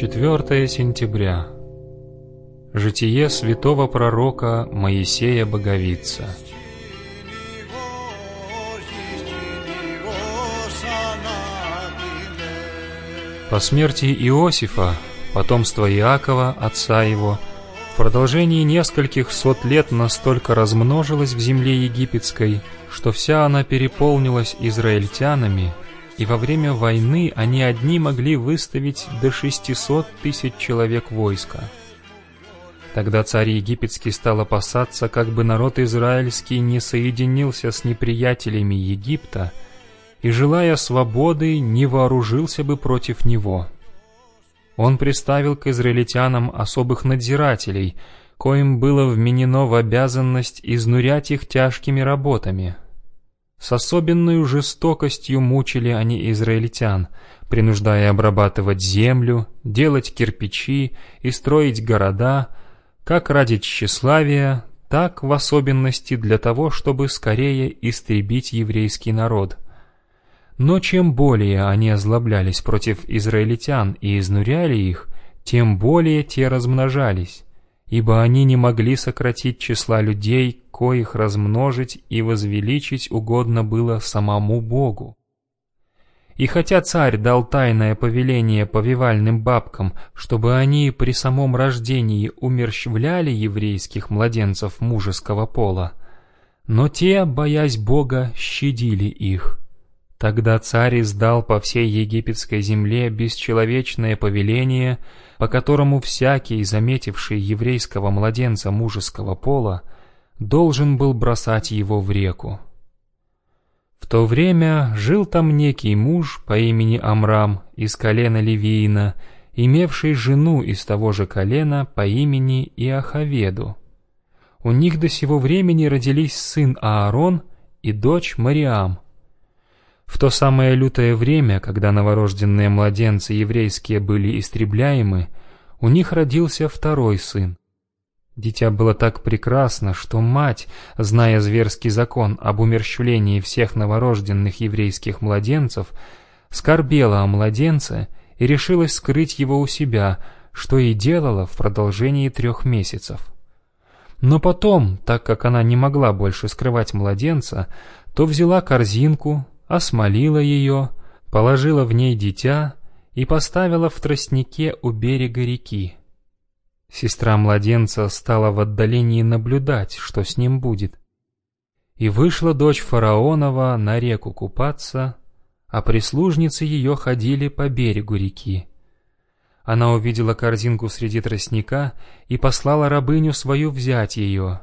4 сентября. Житие святого пророка Моисея Боговица. По смерти Иосифа, потомства Иакова, отца его, в продолжении нескольких сот лет настолько размножилась в земле египетской, что вся она переполнилась израильтянами, и во время войны они одни могли выставить до 600 тысяч человек войска. Тогда царь египетский стал опасаться, как бы народ израильский не соединился с неприятелями Египта и, желая свободы, не вооружился бы против него. Он приставил к израильтянам особых надзирателей, коим было вменено в обязанность изнурять их тяжкими работами — с особенной жестокостью мучили они израильтян, принуждая обрабатывать землю, делать кирпичи и строить города, как ради тщеславия, так в особенности для того, чтобы скорее истребить еврейский народ. Но чем более они озлоблялись против израильтян и изнуряли их, тем более те размножались, ибо они не могли сократить числа людей, коих размножить и возвеличить угодно было самому Богу. И хотя царь дал тайное повеление повивальным бабкам, чтобы они при самом рождении умерщвляли еврейских младенцев мужеского пола, но те, боясь Бога, щадили их. Тогда царь издал по всей египетской земле бесчеловечное повеление, по которому всякий, заметивший еврейского младенца мужеского пола, должен был бросать его в реку. В то время жил там некий муж по имени Амрам из колена Левиина, имевший жену из того же колена по имени Иохаведу. У них до сего времени родились сын Аарон и дочь Мариам. В то самое лютое время, когда новорожденные младенцы еврейские были истребляемы, у них родился второй сын. Дитя было так прекрасно, что мать, зная зверский закон об умерщвлении всех новорожденных еврейских младенцев, скорбела о младенце и решилась скрыть его у себя, что и делала в продолжении трех месяцев. Но потом, так как она не могла больше скрывать младенца, то взяла корзинку, осмолила ее, положила в ней дитя и поставила в тростнике у берега реки. Сестра младенца стала в отдалении наблюдать, что с ним будет. И вышла дочь фараонова на реку купаться, а прислужницы ее ходили по берегу реки. Она увидела корзинку среди тростника и послала рабыню свою взять ее.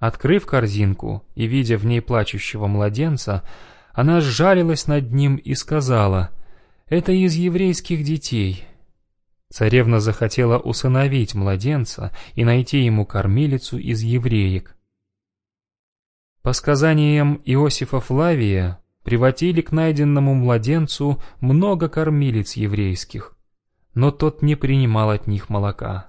Открыв корзинку и видя в ней плачущего младенца, она сжалилась над ним и сказала, «Это из еврейских детей, Царевна захотела усыновить младенца и найти ему кормилицу из евреек. По сказаниям Иосифа Флавия, приводили к найденному младенцу много кормилиц еврейских, но тот не принимал от них молока.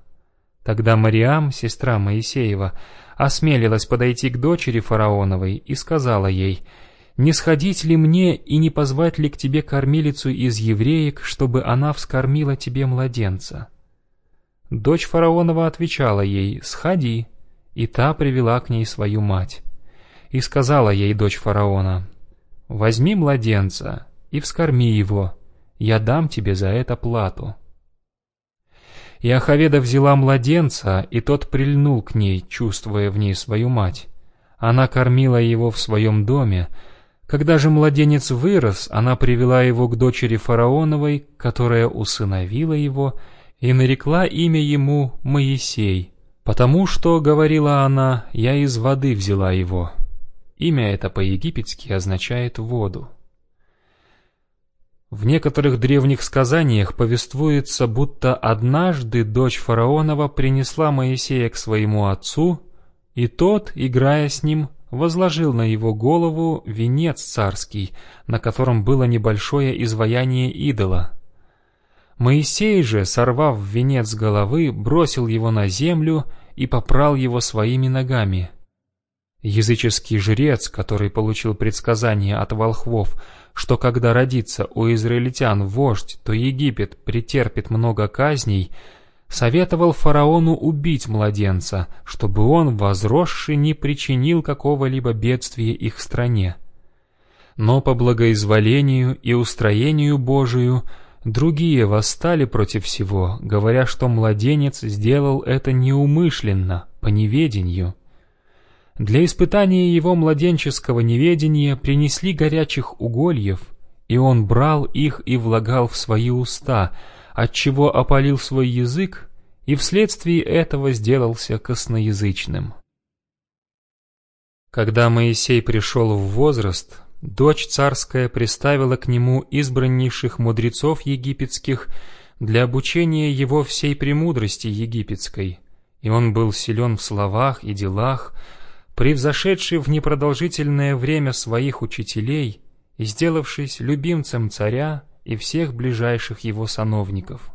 Тогда Мариам, сестра Моисеева, осмелилась подойти к дочери фараоновой и сказала ей — не сходить ли мне и не позвать ли к тебе кормилицу из евреек, чтобы она вскормила тебе младенца?» Дочь фараонова отвечала ей, «Сходи», и та привела к ней свою мать. И сказала ей дочь фараона, «Возьми младенца и вскорми его, я дам тебе за это плату». И Ахаведа взяла младенца, и тот прильнул к ней, чувствуя в ней свою мать. Она кормила его в своем доме, когда же младенец вырос, она привела его к дочери фараоновой, которая усыновила его, и нарекла имя ему Моисей, потому что, говорила она, я из воды взяла его. Имя это по-египетски означает «воду». В некоторых древних сказаниях повествуется, будто однажды дочь фараонова принесла Моисея к своему отцу, и тот, играя с ним, возложил на его голову венец царский, на котором было небольшое изваяние идола. Моисей же, сорвав венец головы, бросил его на землю и попрал его своими ногами. Языческий жрец, который получил предсказание от волхвов, что когда родится у израильтян вождь, то Египет претерпит много казней, советовал фараону убить младенца, чтобы он, возросший, не причинил какого-либо бедствия их стране. Но по благоизволению и устроению Божию другие восстали против всего, говоря, что младенец сделал это неумышленно, по неведению. Для испытания его младенческого неведения принесли горячих угольев, и он брал их и влагал в свои уста, отчего опалил свой язык и вследствие этого сделался косноязычным. Когда Моисей пришел в возраст, дочь царская приставила к нему избраннейших мудрецов египетских для обучения его всей премудрости египетской, и он был силен в словах и делах, превзошедший в непродолжительное время своих учителей и сделавшись любимцем царя и всех ближайших его сановников.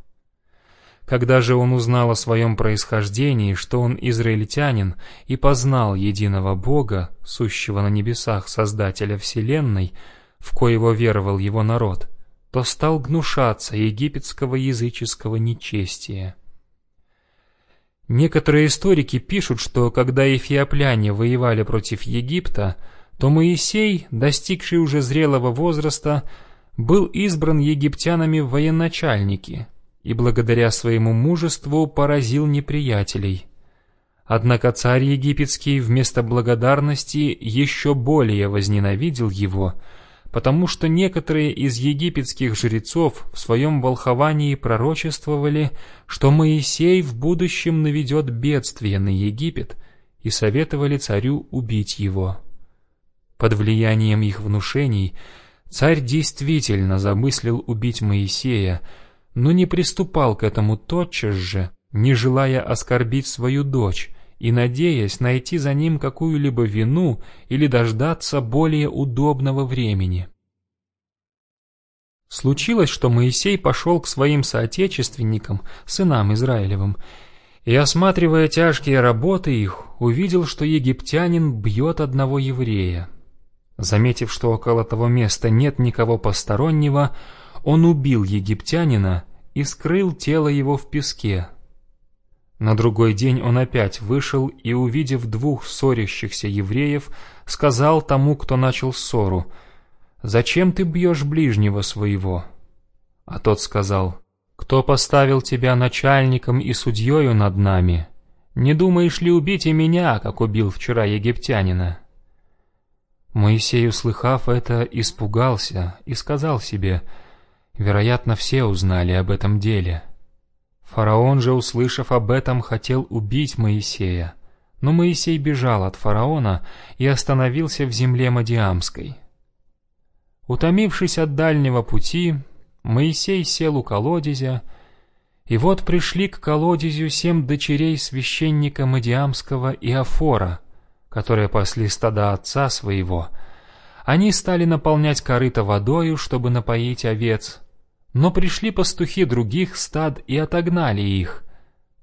Когда же он узнал о своем происхождении, что он израильтянин, и познал единого Бога, сущего на небесах Создателя Вселенной, в коего веровал его народ, то стал гнушаться египетского языческого нечестия. Некоторые историки пишут, что когда эфиопляне воевали против Египта, то Моисей, достигший уже зрелого возраста, был избран египтянами в военачальники и благодаря своему мужеству поразил неприятелей. Однако царь египетский вместо благодарности еще более возненавидел его – потому что некоторые из египетских жрецов в своем волховании пророчествовали, что Моисей в будущем наведет бедствие на Египет, и советовали царю убить его. Под влиянием их внушений царь действительно замыслил убить Моисея, но не приступал к этому тотчас же, не желая оскорбить свою дочь, и надеясь найти за ним какую-либо вину или дождаться более удобного времени. Случилось, что Моисей пошел к своим соотечественникам, сынам Израилевым, и, осматривая тяжкие работы их, увидел, что египтянин бьет одного еврея. Заметив, что около того места нет никого постороннего, он убил египтянина и скрыл тело его в песке, на другой день он опять вышел и, увидев двух ссорящихся евреев, сказал тому, кто начал ссору, «Зачем ты бьешь ближнего своего?» А тот сказал, «Кто поставил тебя начальником и судьею над нами? Не думаешь ли убить и меня, как убил вчера египтянина?» Моисей, услыхав это, испугался и сказал себе, «Вероятно, все узнали об этом деле». Фараон же, услышав об этом, хотел убить Моисея. Но Моисей бежал от фараона и остановился в земле Мадиамской. Утомившись от дальнего пути, Моисей сел у колодезя, и вот пришли к колодезю семь дочерей священника Мадиамского Иофора, которые пасли стада отца своего. Они стали наполнять корыто водою, чтобы напоить овец, но пришли пастухи других стад и отогнали их.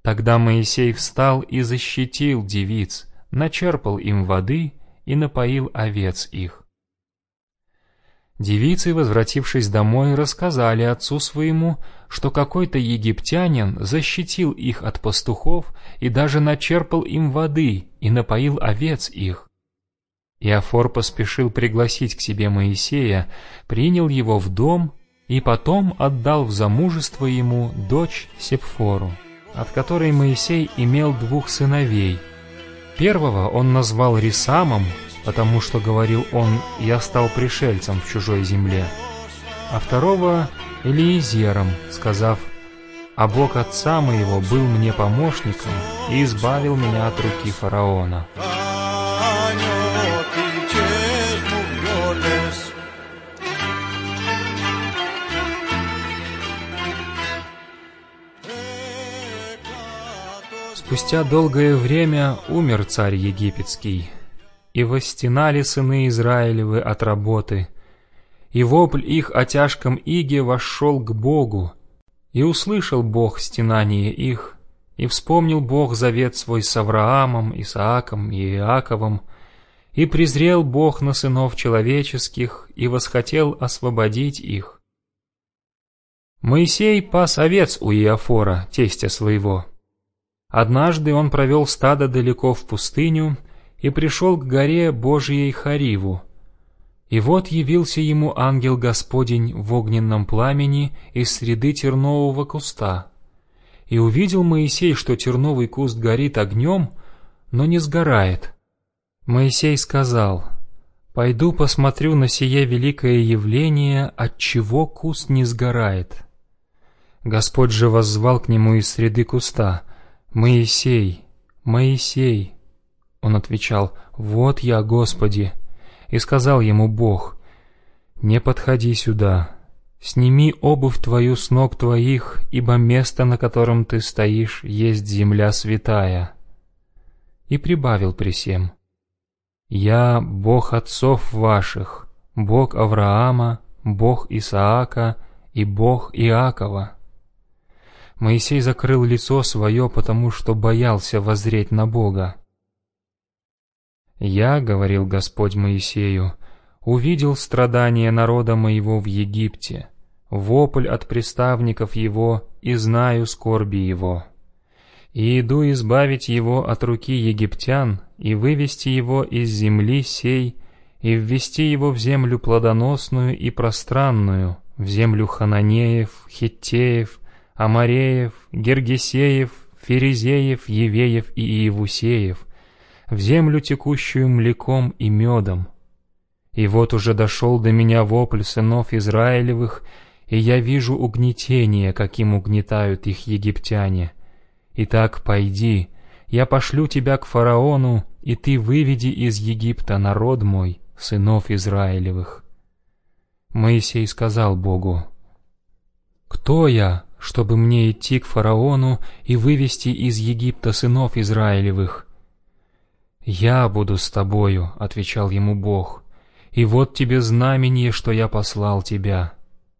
Тогда Моисей встал и защитил девиц, начерпал им воды и напоил овец их. Девицы, возвратившись домой, рассказали отцу своему, что какой-то египтянин защитил их от пастухов и даже начерпал им воды и напоил овец их. Иофор поспешил пригласить к себе Моисея, принял его в дом и потом отдал в замужество ему дочь Сепфору, от которой Моисей имел двух сыновей. Первого он назвал Рисамом, потому что, говорил он, «Я стал пришельцем в чужой земле», а второго — Элиезером, сказав, «А Бог отца моего был мне помощником и избавил меня от руки фараона». Спустя долгое время умер царь египетский, и восстенали сыны Израилевы от работы, и вопль их о тяжком иге вошел к Богу, и услышал Бог стенание их, и вспомнил Бог завет свой с Авраамом, Исааком и Иаковом, И презрел Бог на сынов человеческих, и восхотел освободить их. Моисей пас овец у Иофора, тестя своего. Однажды он провел стадо далеко в пустыню и пришел к горе Божией Хариву. И вот явился ему ангел Господень в огненном пламени из среды тернового куста. И увидел Моисей, что терновый куст горит огнем, но не сгорает, Моисей сказал, «Пойду посмотрю на сие великое явление, от чего куст не сгорает». Господь же воззвал к нему из среды куста, «Моисей, Моисей!» Он отвечал, «Вот я, Господи!» И сказал ему Бог, «Не подходи сюда, сними обувь твою с ног твоих, ибо место, на котором ты стоишь, есть земля святая». И прибавил при всем, «Я Бог отцов ваших, Бог Авраама, Бог Исаака и Бог Иакова». Моисей закрыл лицо свое, потому что боялся воззреть на Бога. «Я, — говорил Господь Моисею, — увидел страдания народа моего в Египте, вопль от приставников его, и знаю скорби его» и иду избавить его от руки египтян, и вывести его из земли сей, и ввести его в землю плодоносную и пространную, в землю хананеев, хиттеев, амареев, гергесеев, ферезеев, евеев и иевусеев, в землю, текущую млеком и медом. И вот уже дошел до меня вопль сынов Израилевых, и я вижу угнетение, каким угнетают их египтяне, Итак, пойди, я пошлю тебя к фараону, и ты выведи из Египта народ мой, сынов Израилевых». Моисей сказал Богу, «Кто я, чтобы мне идти к фараону и вывести из Египта сынов Израилевых?» «Я буду с тобою», — отвечал ему Бог, «и вот тебе знамение, что я послал тебя.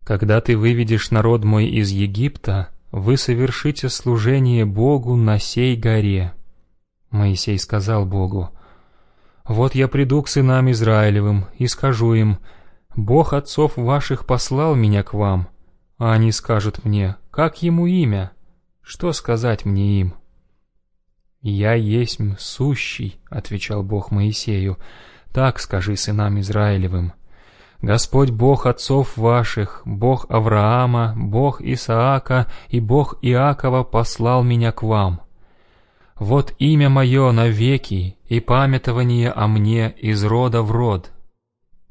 Когда ты выведешь народ мой из Египта, вы совершите служение Богу на сей горе». Моисей сказал Богу, «Вот я приду к сынам Израилевым и скажу им, Бог отцов ваших послал меня к вам, а они скажут мне, как ему имя? Что сказать мне им?» «Я есть сущий», — отвечал Бог Моисею, — «так скажи сынам Израилевым». Господь Бог отцов ваших, Бог Авраама, Бог Исаака и Бог Иакова послал меня к вам. Вот имя мое навеки и памятование о мне из рода в род.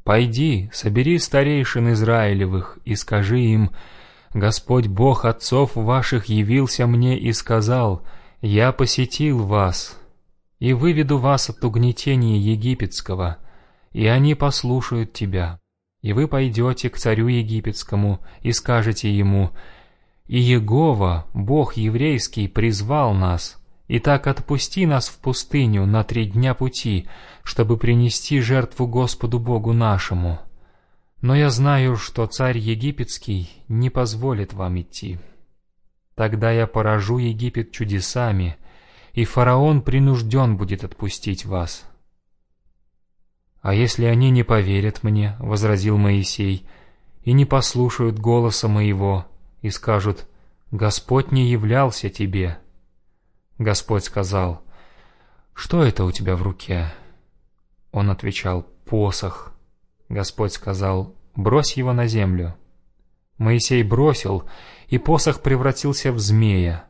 Пойди, собери старейшин Израилевых и скажи им, Господь Бог отцов ваших явился мне и сказал, «Я посетил вас и выведу вас от угнетения египетского, и они послушают тебя» и вы пойдете к царю египетскому и скажете ему, «И Егова, Бог еврейский, призвал нас, и так отпусти нас в пустыню на три дня пути, чтобы принести жертву Господу Богу нашему. Но я знаю, что царь египетский не позволит вам идти. Тогда я поражу Египет чудесами, и фараон принужден будет отпустить вас». «А если они не поверят мне, — возразил Моисей, — и не послушают голоса моего, и скажут, Господь не являлся тебе?» Господь сказал, «Что это у тебя в руке?» Он отвечал, «Посох». Господь сказал, «Брось его на землю». Моисей бросил, и посох превратился в змея.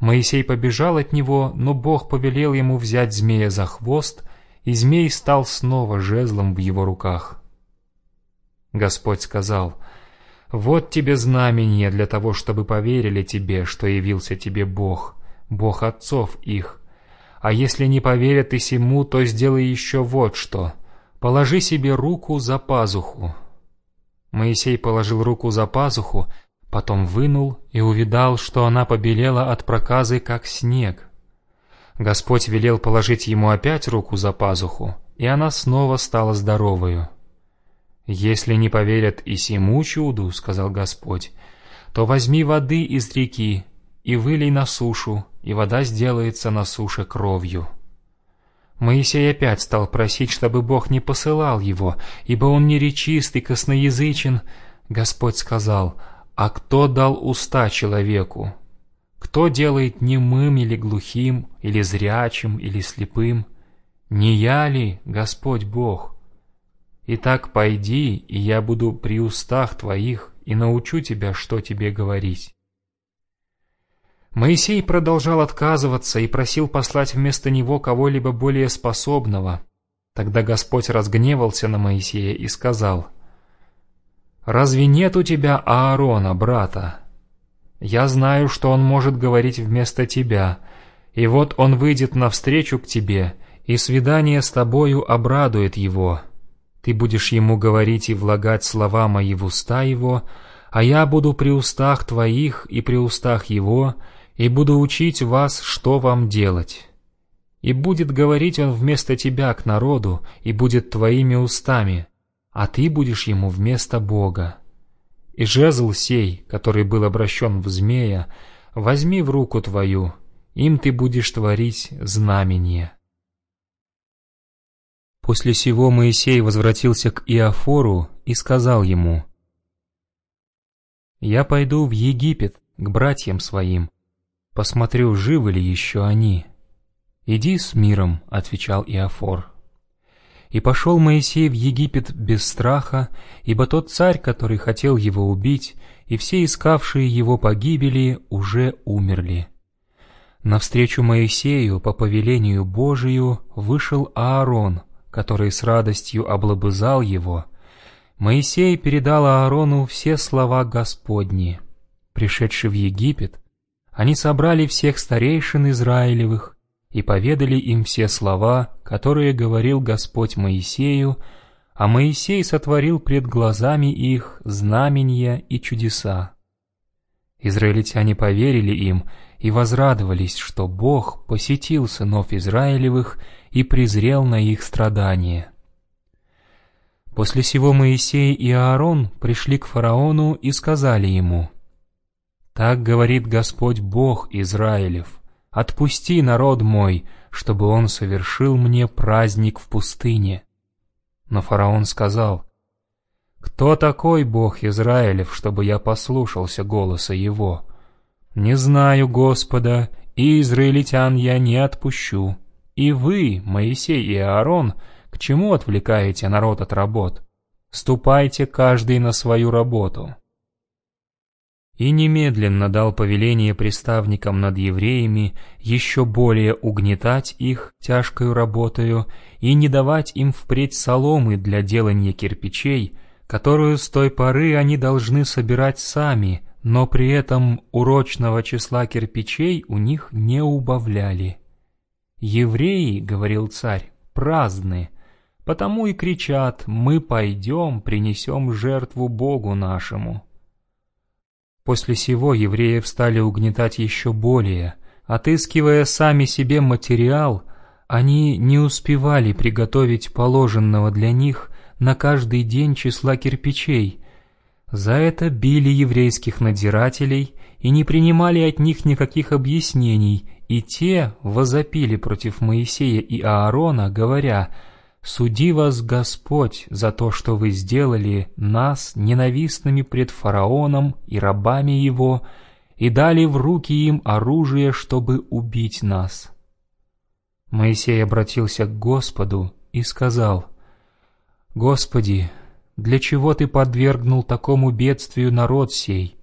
Моисей побежал от него, но Бог повелел ему взять змея за хвост и змей стал снова жезлом в его руках. Господь сказал, «Вот тебе знамение для того, чтобы поверили тебе, что явился тебе Бог, Бог отцов их. А если не поверят и сему, то сделай еще вот что. Положи себе руку за пазуху». Моисей положил руку за пазуху, потом вынул и увидал, что она побелела от проказы, как снег. Господь велел положить ему опять руку за пазуху, и она снова стала здоровою. «Если не поверят и сему чуду, — сказал Господь, — то возьми воды из реки и вылей на сушу, и вода сделается на суше кровью». Моисей опять стал просить, чтобы Бог не посылал его, ибо он неречист и косноязычен. Господь сказал, «А кто дал уста человеку? Кто делает немым или глухим, или зрячим, или слепым? Не я ли, Господь Бог? Итак, пойди, и я буду при устах твоих, и научу тебя, что тебе говорить». Моисей продолжал отказываться и просил послать вместо него кого-либо более способного. Тогда Господь разгневался на Моисея и сказал, «Разве нет у тебя Аарона, брата? Я знаю, что он может говорить вместо тебя, и вот он выйдет навстречу к тебе, и свидание с тобою обрадует его. Ты будешь ему говорить и влагать слова мои в уста его, а я буду при устах твоих и при устах его, и буду учить вас, что вам делать. И будет говорить он вместо тебя к народу, и будет твоими устами, а ты будешь ему вместо Бога. И жезл сей, который был обращен в змея, возьми в руку твою, им ты будешь творить знамение». После сего Моисей возвратился к Иофору и сказал ему, «Я пойду в Египет к братьям своим, Посмотрю, живы ли еще они. «Иди с миром», — отвечал Иофор. И пошел Моисей в Египет без страха, ибо тот царь, который хотел его убить, и все искавшие его погибели, уже умерли. Навстречу Моисею по повелению Божию вышел Аарон, который с радостью облобызал его. Моисей передал Аарону все слова Господни. Пришедший в Египет, они собрали всех старейшин Израилевых и поведали им все слова, которые говорил Господь Моисею, а Моисей сотворил пред глазами их знамения и чудеса. Израильтяне поверили им и возрадовались, что Бог посетил сынов Израилевых и презрел на их страдания. После сего Моисей и Аарон пришли к фараону и сказали ему — так говорит Господь Бог Израилев, «Отпусти народ мой, чтобы он совершил мне праздник в пустыне». Но фараон сказал, «Кто такой Бог Израилев, чтобы я послушался голоса его? Не знаю Господа, и израильтян я не отпущу. И вы, Моисей и Аарон, к чему отвлекаете народ от работ? Ступайте каждый на свою работу» и немедленно дал повеление приставникам над евреями еще более угнетать их тяжкою работою и не давать им впредь соломы для делания кирпичей, которую с той поры они должны собирать сами, но при этом урочного числа кирпичей у них не убавляли. «Евреи, — говорил царь, — праздны, потому и кричат, мы пойдем, принесем жертву Богу нашему». После сего евреев стали угнетать еще более. Отыскивая сами себе материал, они не успевали приготовить положенного для них на каждый день числа кирпичей. За это били еврейских надзирателей и не принимали от них никаких объяснений, и те возопили против Моисея и Аарона, говоря — Суди вас Господь за то, что вы сделали нас ненавистными пред фараоном и рабами его, и дали в руки им оружие, чтобы убить нас». Моисей обратился к Господу и сказал, «Господи, для чего Ты подвергнул такому бедствию народ сей?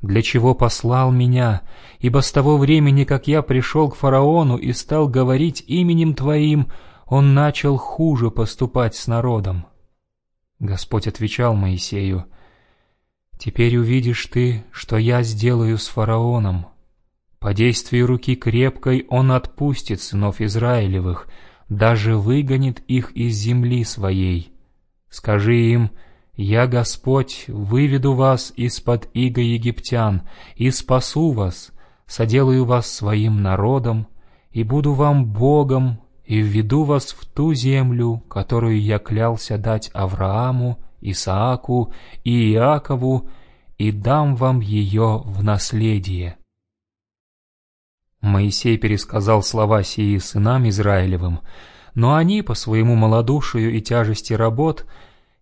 Для чего послал меня? Ибо с того времени, как я пришел к фараону и стал говорить именем Твоим, он начал хуже поступать с народом. Господь отвечал Моисею, «Теперь увидишь ты, что я сделаю с фараоном. По действию руки крепкой он отпустит сынов Израилевых, даже выгонит их из земли своей. Скажи им, «Я, Господь, выведу вас из-под иго египтян и спасу вас, соделаю вас своим народом и буду вам Богом, и введу вас в ту землю, которую я клялся дать Аврааму, Исааку и Иакову, и дам вам ее в наследие». Моисей пересказал слова сии сынам Израилевым, Но они по своему малодушию и тяжести работ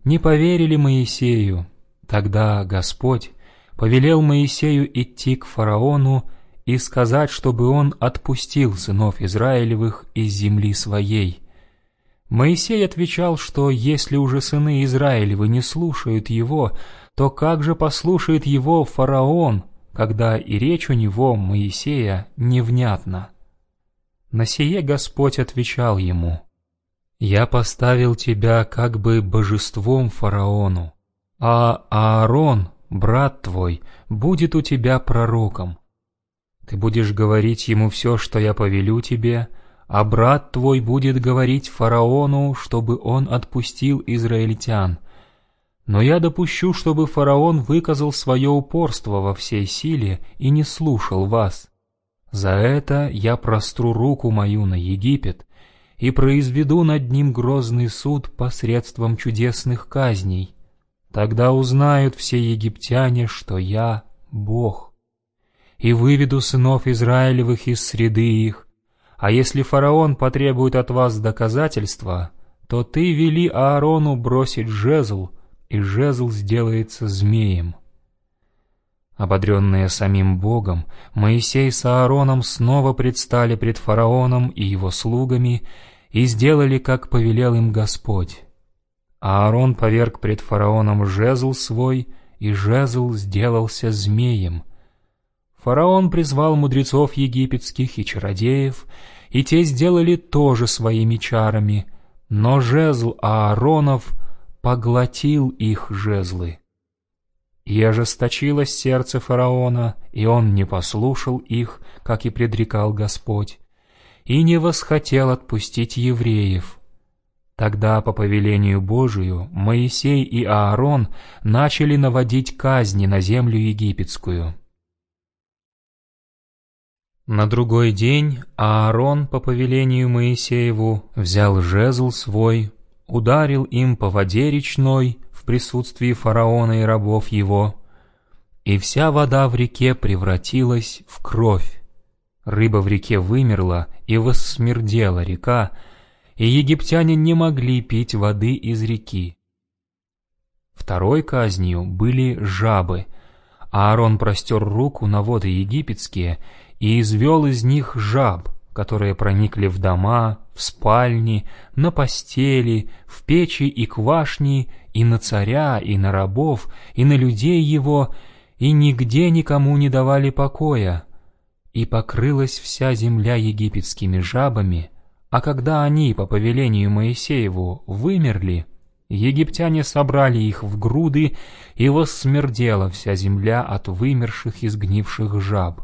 не поверили Моисею. Тогда Господь повелел Моисею идти к фараону и сказать, чтобы он отпустил сынов Израилевых из земли своей. Моисей отвечал, что если уже сыны Израилевы не слушают его, то как же послушает его фараон, когда и речь у него, Моисея, невнятна? На сие Господь отвечал ему, «Я поставил тебя как бы божеством фараону, а Аарон, брат твой, будет у тебя пророком. Ты будешь говорить ему все, что я повелю тебе, а брат твой будет говорить фараону, чтобы он отпустил израильтян. Но я допущу, чтобы фараон выказал свое упорство во всей силе и не слушал вас. За это я простру руку мою на Египет и произведу над ним грозный суд посредством чудесных казней. Тогда узнают все египтяне, что я Бог. И выведу сынов Израилевых из среды их, а если фараон потребует от вас доказательства, то ты вели Аарону бросить жезл, и жезл сделается змеем». Ободренные самим Богом, Моисей с Аароном снова предстали пред фараоном и его слугами и сделали, как повелел им Господь. Аарон поверг пред фараоном жезл свой, и жезл сделался змеем. Фараон призвал мудрецов египетских и чародеев, и те сделали тоже своими чарами, но жезл Ааронов — поглотил их жезлы. И ожесточилось сердце фараона, и он не послушал их, как и предрекал Господь, и не восхотел отпустить евреев. Тогда, по повелению Божию, Моисей и Аарон начали наводить казни на землю египетскую. На другой день Аарон, по повелению Моисееву, взял жезл свой, ударил им по воде речной в присутствии фараона и рабов его, и вся вода в реке превратилась в кровь. Рыба в реке вымерла, и воссмердела река, и египтяне не могли пить воды из реки. Второй казнью были жабы. Аарон простер руку на воды египетские и извел из них жаб, которые проникли в дома, в спальни, на постели, в печи и квашни, и на царя, и на рабов, и на людей его, и нигде никому не давали покоя. И покрылась вся земля египетскими жабами, а когда они, по повелению Моисееву, вымерли, египтяне собрали их в груды, и воссмердела вся земля от вымерших и сгнивших жаб.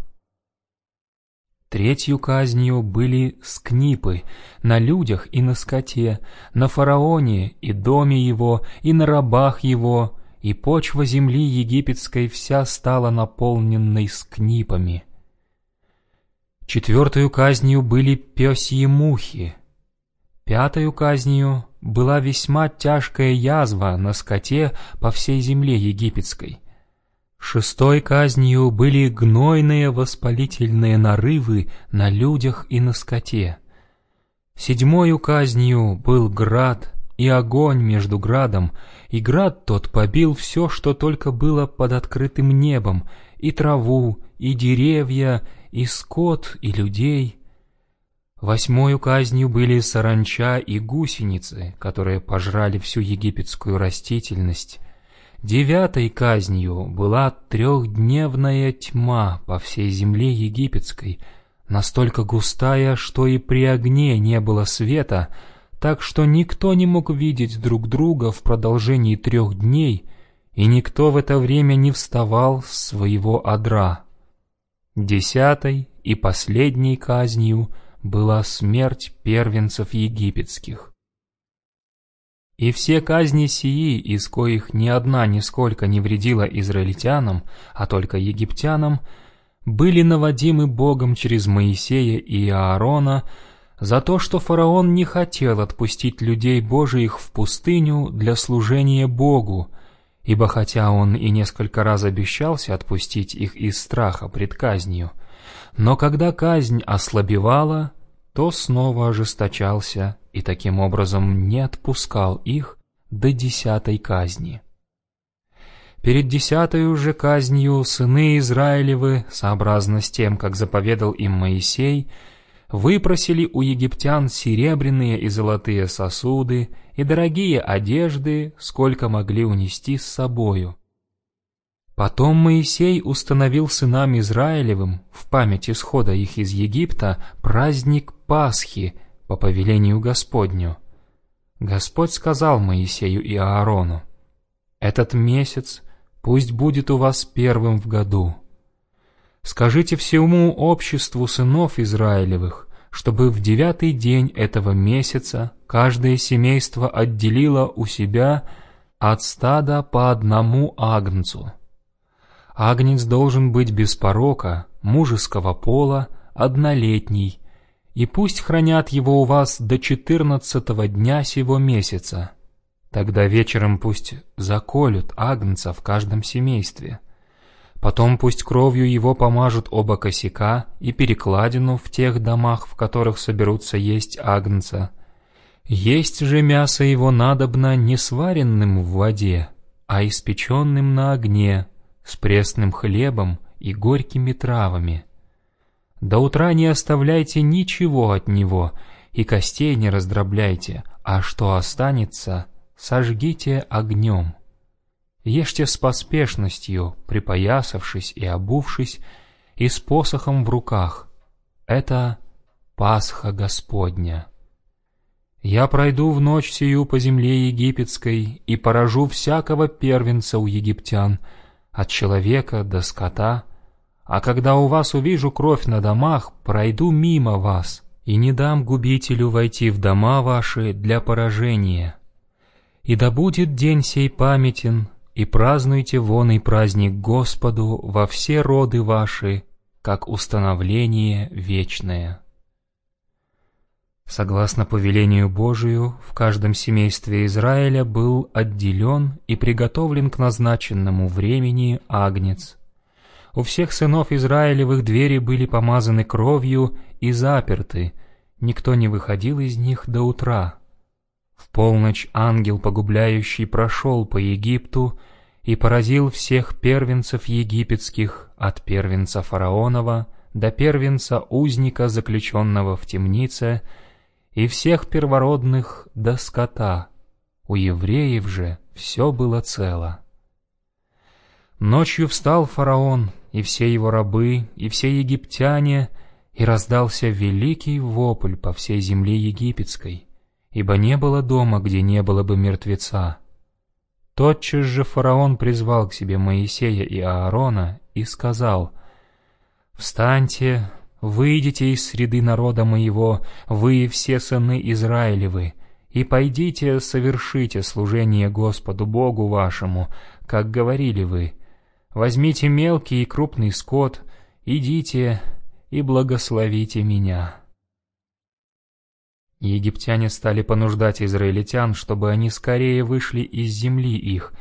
Третью казнью были скнипы на людях и на скоте, на фараоне и доме его, и на рабах его, и почва земли египетской вся стала наполненной скнипами. Четвертую казнью были пёсьи мухи. Пятую казнью была весьма тяжкая язва на скоте по всей земле египетской. Шестой казнью были гнойные воспалительные нарывы на людях и на скоте. Седьмою казнью был град и огонь между градом, и град тот побил все, что только было под открытым небом, и траву, и деревья, и скот, и людей. Восьмою казнью были саранча и гусеницы, которые пожрали всю египетскую растительность, Девятой казнью была трехдневная тьма по всей земле египетской, настолько густая, что и при огне не было света, так что никто не мог видеть друг друга в продолжении трех дней, и никто в это время не вставал с своего одра. Десятой и последней казнью была смерть первенцев египетских. И все казни сии, из коих ни одна нисколько не вредила израильтянам, а только египтянам, были наводимы Богом через Моисея и Аарона за то, что фараон не хотел отпустить людей Божиих в пустыню для служения Богу, ибо хотя он и несколько раз обещался отпустить их из страха пред казнью, но когда казнь ослабевала, то снова ожесточался и таким образом не отпускал их до десятой казни. Перед десятой уже казнью сыны Израилевы, сообразно с тем, как заповедал им Моисей, выпросили у египтян серебряные и золотые сосуды и дорогие одежды, сколько могли унести с собою. Потом Моисей установил сынам Израилевым в память исхода их из Египта праздник Пасхи по повелению Господню. Господь сказал Моисею и Аарону, «Этот месяц пусть будет у вас первым в году. Скажите всему обществу сынов Израилевых, чтобы в девятый день этого месяца каждое семейство отделило у себя от стада по одному агнцу. Агнец должен быть без порока, мужеского пола, однолетний, и пусть хранят его у вас до четырнадцатого дня сего месяца. Тогда вечером пусть заколют агнца в каждом семействе. Потом пусть кровью его помажут оба косяка и перекладину в тех домах, в которых соберутся есть агнца. Есть же мясо его надобно не сваренным в воде, а испеченным на огне, с пресным хлебом и горькими травами. До утра не оставляйте ничего от него, и костей не раздробляйте, а что останется, сожгите огнем. Ешьте с поспешностью, припоясавшись и обувшись, и с посохом в руках. Это Пасха Господня. Я пройду в ночь сию по земле египетской и поражу всякого первенца у египтян, от человека до скота, а когда у вас увижу кровь на домах, пройду мимо вас, и не дам губителю войти в дома ваши для поражения. И да будет день сей памятен, и празднуйте вон и праздник Господу во все роды ваши, как установление вечное. Согласно повелению Божию, в каждом семействе Израиля был отделен и приготовлен к назначенному времени агнец — у всех сынов Израилевых двери были помазаны кровью и заперты, никто не выходил из них до утра. В полночь ангел погубляющий прошел по Египту и поразил всех первенцев египетских, от первенца фараонова до первенца узника, заключенного в темнице, и всех первородных до скота. У евреев же все было цело. Ночью встал фараон, и все его рабы, и все египтяне, и раздался великий вопль по всей земле египетской, ибо не было дома, где не было бы мертвеца. Тотчас же фараон призвал к себе Моисея и Аарона и сказал, «Встаньте, выйдите из среды народа моего, вы все сыны Израилевы, и пойдите совершите служение Господу Богу вашему, как говорили вы, Возьмите мелкий и крупный скот, идите и благословите меня». Египтяне стали понуждать израильтян, чтобы они скорее вышли из земли их,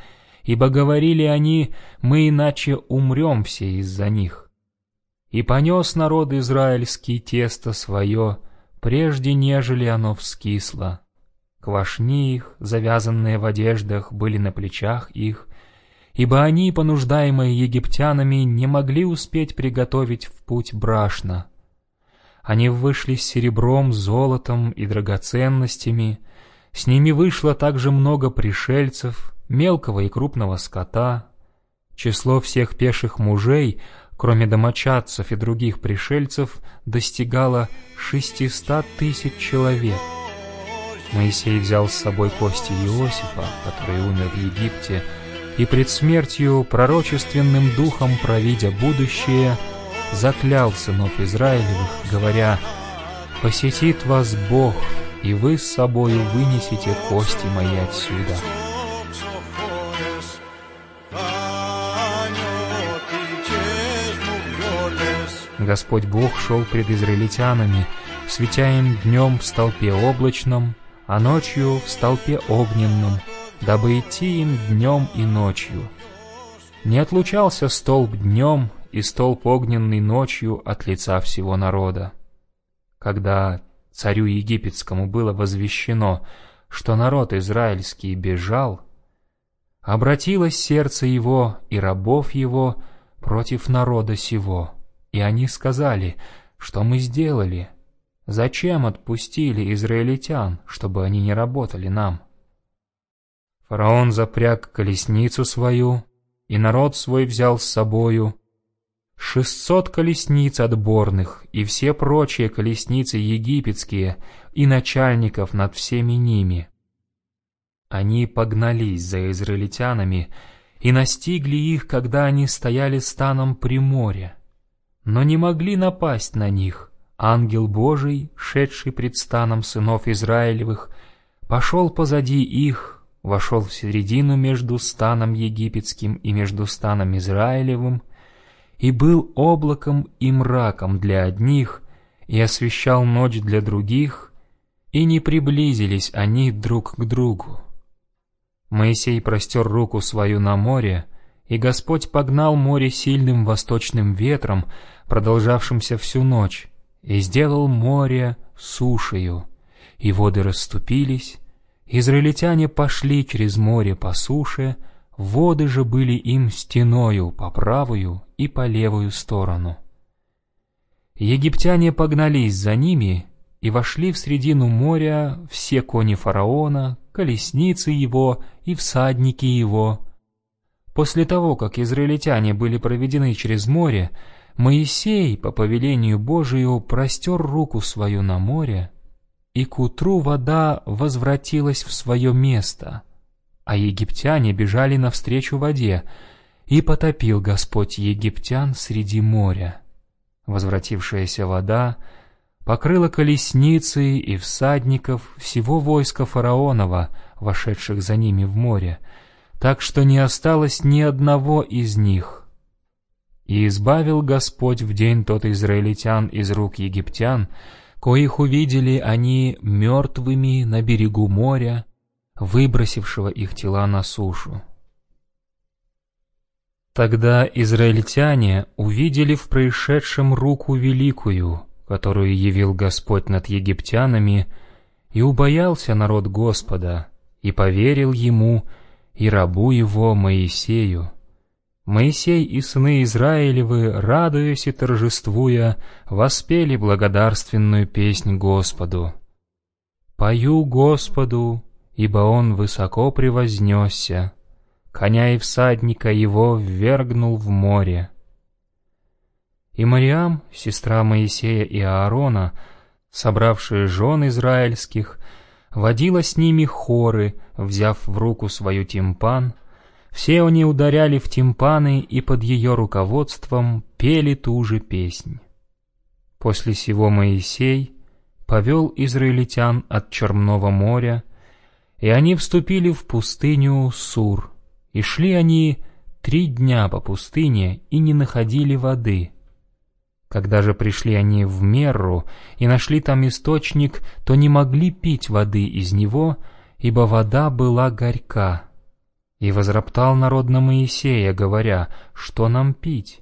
ибо говорили они, мы иначе умрем все из-за них. И понес народ израильский тесто свое, прежде нежели оно вскисло. Квашни их, завязанные в одеждах, были на плечах их, ибо они, понуждаемые египтянами, не могли успеть приготовить в путь брашна. Они вышли с серебром, золотом и драгоценностями, с ними вышло также много пришельцев, мелкого и крупного скота. Число всех пеших мужей, кроме домочадцев и других пришельцев, достигало шестиста тысяч человек. Моисей взял с собой кости Иосифа, который умер в Египте, и пред смертью пророчественным духом провидя будущее, заклял сынов Израилевых, говоря, «Посетит вас Бог, и вы с собою вынесете кости мои отсюда». Господь Бог шел пред израильтянами, светя им днем в столпе облачном, а ночью в столпе огненном, дабы идти им днем и ночью. Не отлучался столб днем и столб огненный ночью от лица всего народа. Когда царю египетскому было возвещено, что народ израильский бежал, обратилось сердце его и рабов его против народа сего, и они сказали, что мы сделали, зачем отпустили израильтян, чтобы они не работали нам. Фараон запряг колесницу свою, и народ свой взял с собою, шестьсот колесниц отборных и все прочие колесницы египетские и начальников над всеми ними. Они погнались за израильтянами и настигли их, когда они стояли станом при море, но не могли напасть на них. Ангел Божий, шедший пред станом сынов Израилевых, пошел позади их, вошел в середину между станом египетским и между станом Израилевым, и был облаком и мраком для одних, и освещал ночь для других, и не приблизились они друг к другу. Моисей простер руку свою на море, и Господь погнал море сильным восточным ветром, продолжавшимся всю ночь, и сделал море сушею, и воды расступились, израильтяне пошли через море по суше, воды же были им стеною по правую и по левую сторону. Египтяне погнались за ними и вошли в средину моря все кони фараона, колесницы его и всадники его. После того, как израильтяне были проведены через море, Моисей, по повелению Божию, простер руку свою на море, и к утру вода возвратилась в свое место, а египтяне бежали навстречу воде, и потопил Господь египтян среди моря. Возвратившаяся вода покрыла колесницы и всадников всего войска фараонова, вошедших за ними в море, так что не осталось ни одного из них. И избавил Господь в день тот израильтян из рук египтян, коих увидели они мертвыми на берегу моря, выбросившего их тела на сушу. Тогда израильтяне увидели в происшедшем руку великую, которую явил Господь над египтянами, и убоялся народ Господа, и поверил ему, и рабу его Моисею. Моисей и сыны Израилевы, радуясь и торжествуя, воспели благодарственную песнь Господу. «Пою Господу, ибо Он высоко превознесся, коня и всадника его ввергнул в море. И Мариам, сестра Моисея и Аарона, собравшие жен израильских, водила с ними хоры, взяв в руку свою тимпан, все они ударяли в тимпаны и под ее руководством пели ту же песнь. После сего Моисей повел израильтян от Черного моря, и они вступили в пустыню Сур, и шли они три дня по пустыне и не находили воды. Когда же пришли они в Мерру и нашли там источник, то не могли пить воды из него, ибо вода была горька. И возроптал народ на Моисея, говоря, что нам пить?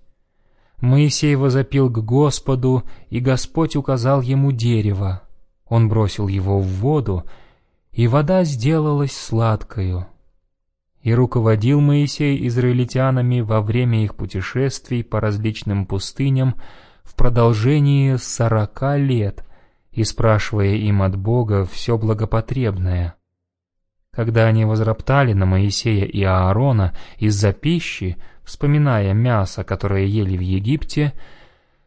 Моисей возопил к Господу, и Господь указал ему дерево. Он бросил его в воду, и вода сделалась сладкою. И руководил Моисей израильтянами во время их путешествий по различным пустыням в продолжении сорока лет, и спрашивая им от Бога все благопотребное. Когда они возроптали на Моисея и Аарона из-за пищи, вспоминая мясо, которое ели в Египте,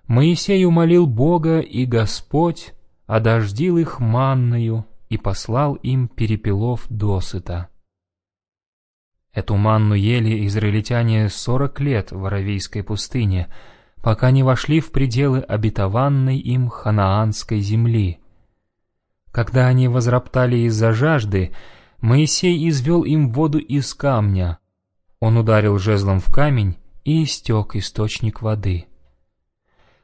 Моисей умолил Бога, и Господь одождил их манною и послал им перепелов досыта. Эту манну ели израильтяне сорок лет в Аравийской пустыне, пока не вошли в пределы обетованной им ханаанской земли. Когда они возроптали из-за жажды, Моисей извел им воду из камня. Он ударил жезлом в камень, и истек источник воды.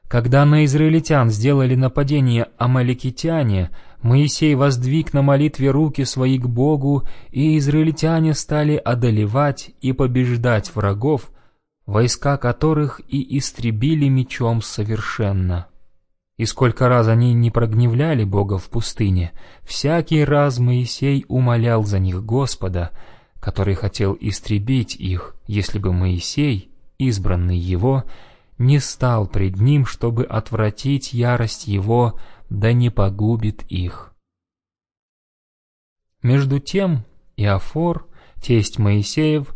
Когда на израильтян сделали нападение амаликитяне, Моисей воздвиг на молитве руки свои к Богу, и израильтяне стали одолевать и побеждать врагов, войска которых и истребили мечом совершенно. И сколько раз они не прогневляли Бога в пустыне, всякий раз Моисей умолял за них Господа, который хотел истребить их, если бы Моисей, избранный его, не стал пред ним, чтобы отвратить ярость его, да не погубит их. Между тем Иофор, тесть Моисеев,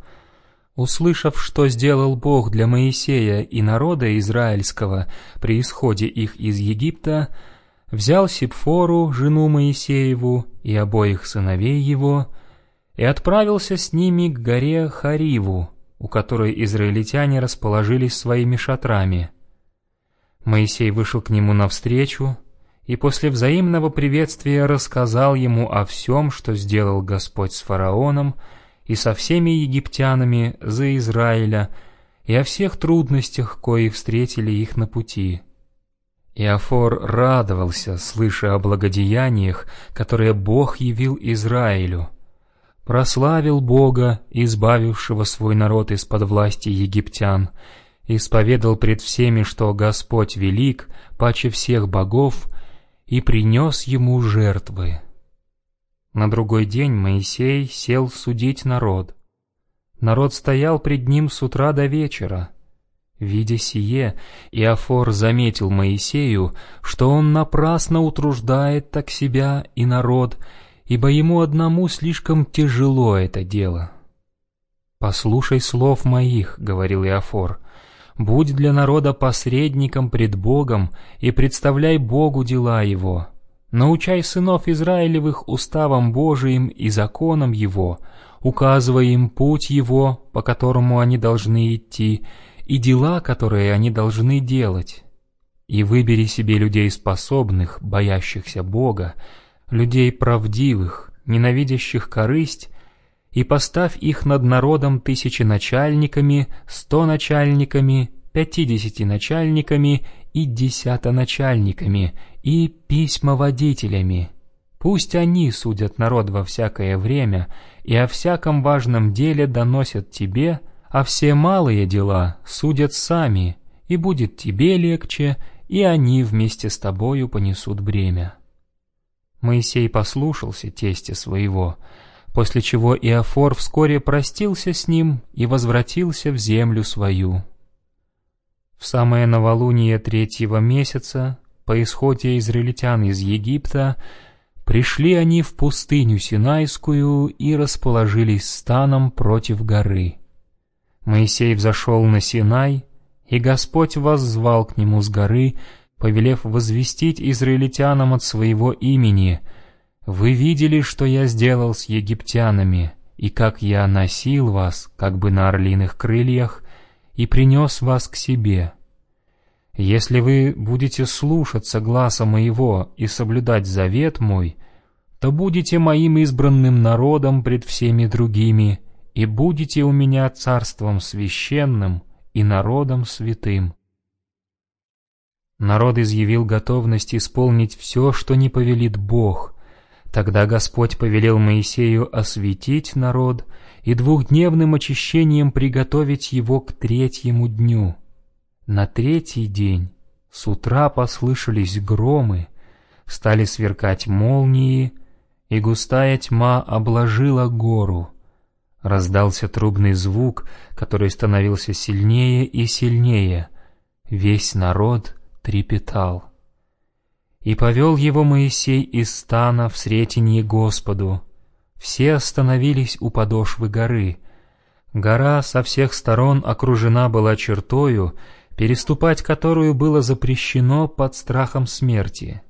Услышав, что сделал Бог для Моисея и народа израильского при исходе их из Египта, взял Сипфору, жену Моисееву, и обоих сыновей его, и отправился с ними к горе Хариву, у которой израильтяне расположились своими шатрами. Моисей вышел к нему навстречу, и после взаимного приветствия рассказал ему о всем, что сделал Господь с фараоном, и со всеми египтянами за Израиля, и о всех трудностях, кои встретили их на пути. Иофор радовался, слыша о благодеяниях, которые Бог явил Израилю. Прославил Бога, избавившего свой народ из-под власти египтян, исповедал пред всеми, что Господь велик, паче всех богов, и принес ему жертвы. На другой день Моисей сел судить народ. Народ стоял пред ним с утра до вечера. Видя сие, Иофор заметил Моисею, что он напрасно утруждает так себя и народ, ибо ему одному слишком тяжело это дело. «Послушай слов моих», — говорил Иофор, — «будь для народа посредником пред Богом и представляй Богу дела его, Научай сынов Израилевых уставам Божиим и законам Его, указывая им путь Его, по которому они должны идти, и дела, которые они должны делать. И выбери себе людей способных, боящихся Бога, людей правдивых, ненавидящих корысть, и поставь их над народом тысячи начальниками, сто начальниками, пятидесяти начальниками и десятоначальниками, и письмоводителями. Пусть они судят народ во всякое время и о всяком важном деле доносят тебе, а все малые дела судят сами, и будет тебе легче, и они вместе с тобою понесут бремя». Моисей послушался тестя своего, после чего Иофор вскоре простился с ним и возвратился в землю свою. В самое новолуние третьего месяца, по исходе израильтян из Египта, пришли они в пустыню Синайскую и расположились станом против горы. Моисей взошел на Синай, и Господь воззвал к нему с горы, повелев возвестить израильтянам от своего имени, «Вы видели, что я сделал с египтянами, и как я носил вас, как бы на орлиных крыльях, и принес вас к себе. Если вы будете слушаться гласа моего и соблюдать завет мой, то будете моим избранным народом пред всеми другими, и будете у меня царством священным и народом святым». Народ изъявил готовность исполнить все, что не повелит Бог. Тогда Господь повелел Моисею осветить народ и двухдневным очищением приготовить его к третьему дню. На третий день с утра послышались громы, стали сверкать молнии, и густая тьма обложила гору. Раздался трубный звук, который становился сильнее и сильнее. Весь народ трепетал. И повел его Моисей из стана в сретенье Господу, все остановились у подошвы горы. Гора со всех сторон окружена была чертою, переступать которую было запрещено под страхом смерти.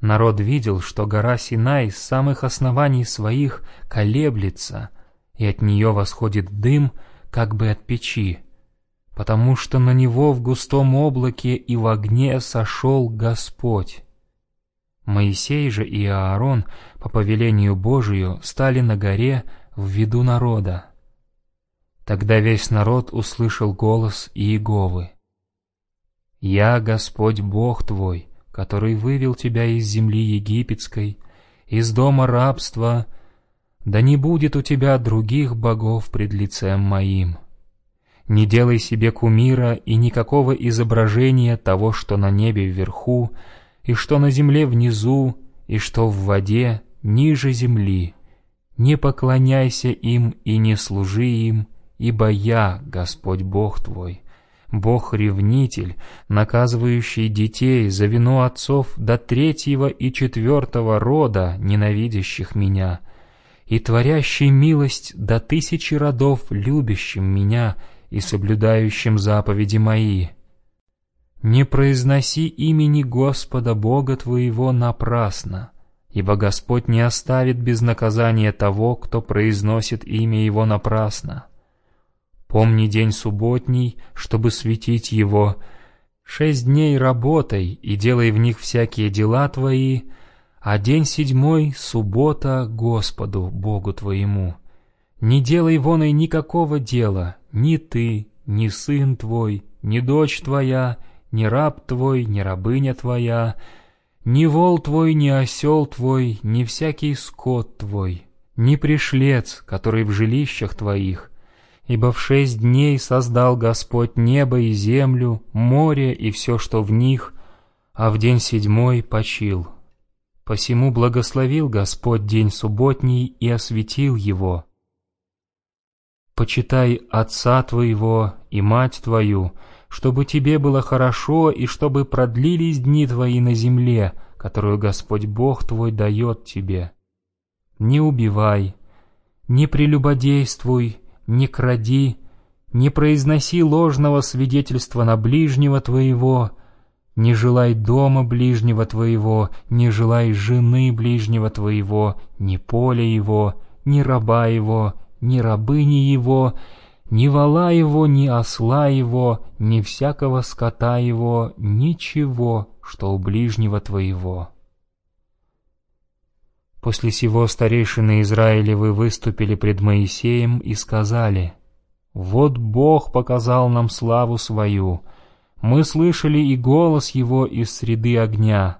Народ видел, что гора Синай с самых оснований своих колеблется, и от нее восходит дым, как бы от печи, потому что на него в густом облаке и в огне сошел Господь. Моисей же и Аарон по повелению Божию стали на горе в виду народа. Тогда весь народ услышал голос Иеговы. «Я Господь Бог твой, который вывел тебя из земли египетской, из дома рабства, да не будет у тебя других богов пред лицем моим. Не делай себе кумира и никакого изображения того, что на небе вверху, и что на земле внизу, и что в воде ниже земли. Не поклоняйся им и не служи им, ибо я, Господь Бог твой, Бог-ревнитель, наказывающий детей за вину отцов до третьего и четвертого рода, ненавидящих меня, и творящий милость до тысячи родов, любящим меня и соблюдающим заповеди мои. Не произноси имени Господа Бога твоего напрасно, ибо Господь не оставит без наказания того, кто произносит имя Его напрасно. Помни день субботний, чтобы светить его. Шесть дней работай и делай в них всякие дела твои, а день седьмой — суббота Господу, Богу твоему. Не делай вон и никакого дела, ни ты, ни сын твой, ни дочь твоя, ни раб твой, ни рабыня твоя, ни вол твой, ни осел твой, ни всякий скот твой, ни пришлец, который в жилищах твоих, ибо в шесть дней создал Господь небо и землю, море и все, что в них, а в день седьмой почил. Посему благословил Господь день субботний и осветил его. Почитай отца твоего и мать твою, чтобы тебе было хорошо и чтобы продлились дни твои на земле, которую Господь Бог твой дает тебе. Не убивай, не прелюбодействуй, не кради, не произноси ложного свидетельства на ближнего твоего, не желай дома ближнего твоего, не желай жены ближнего твоего, ни поля его, ни раба его, ни рабыни его, ни вала его, ни осла его, ни всякого скота его, ничего, что у ближнего твоего. После сего старейшины Израилевы выступили пред Моисеем и сказали, «Вот Бог показал нам славу свою, мы слышали и голос Его из среды огня.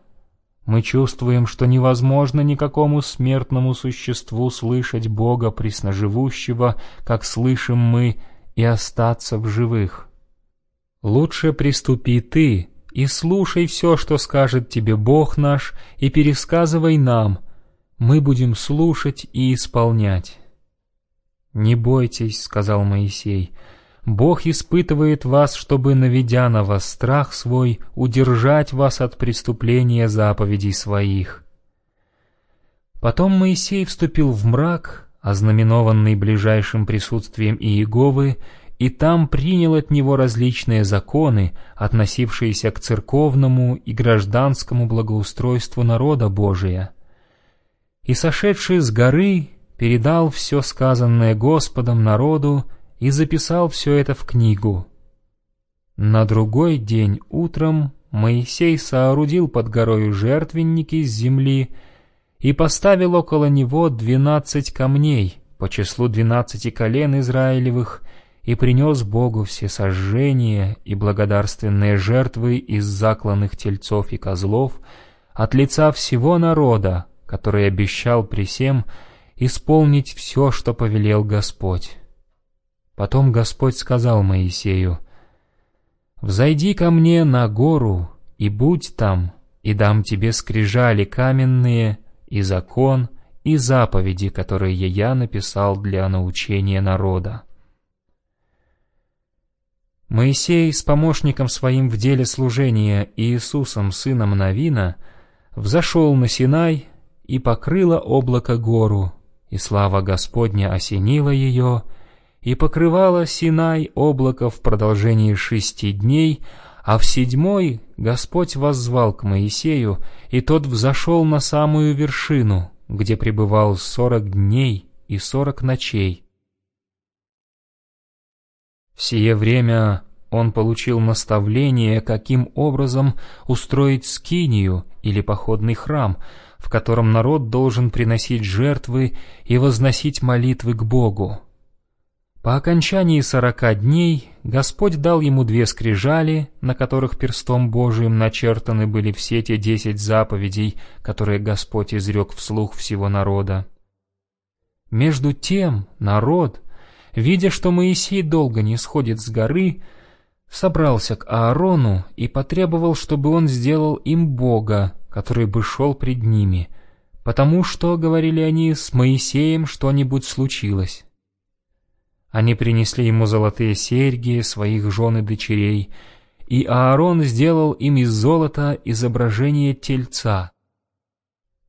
Мы чувствуем, что невозможно никакому смертному существу слышать Бога пресноживущего, как слышим мы, и остаться в живых. Лучше приступи ты и слушай все, что скажет тебе Бог наш, и пересказывай нам, мы будем слушать и исполнять. «Не бойтесь», — сказал Моисей, — Бог испытывает вас, чтобы, наведя на вас страх свой, удержать вас от преступления заповедей своих. Потом Моисей вступил в мрак, ознаменованный ближайшим присутствием Иеговы, и там принял от него различные законы, относившиеся к церковному и гражданскому благоустройству народа Божия. И, сошедший с горы, передал все сказанное Господом народу и записал все это в книгу. На другой день утром Моисей соорудил под горою жертвенники из земли и поставил около него двенадцать камней по числу двенадцати колен Израилевых и принес Богу все сожжения и благодарственные жертвы из закланных тельцов и козлов от лица всего народа, который обещал при всем исполнить все, что повелел Господь. Потом Господь сказал Моисею, «Взойди ко мне на гору и будь там, и дам тебе скрижали каменные, и закон, и заповеди, которые я написал для научения народа». Моисей с помощником своим в деле служения Иисусом, сыном Навина, взошел на Синай и покрыло облако гору, и слава Господня осенила ее, и покрывало Синай облако в продолжении шести дней, а в седьмой Господь воззвал к Моисею, и тот взошел на самую вершину, где пребывал сорок дней и сорок ночей. В сие время он получил наставление, каким образом устроить скинию или походный храм, в котором народ должен приносить жертвы и возносить молитвы к Богу. По окончании сорока дней Господь дал ему две скрижали, на которых перстом Божиим начертаны были все те десять заповедей, которые Господь изрек вслух всего народа. Между тем народ, видя, что Моисей долго не сходит с горы, собрался к Аарону и потребовал, чтобы он сделал им Бога, который бы шел пред ними, потому что, говорили они, с Моисеем что-нибудь случилось. Они принесли ему золотые серьги своих жен и дочерей, и Аарон сделал им из золота изображение тельца.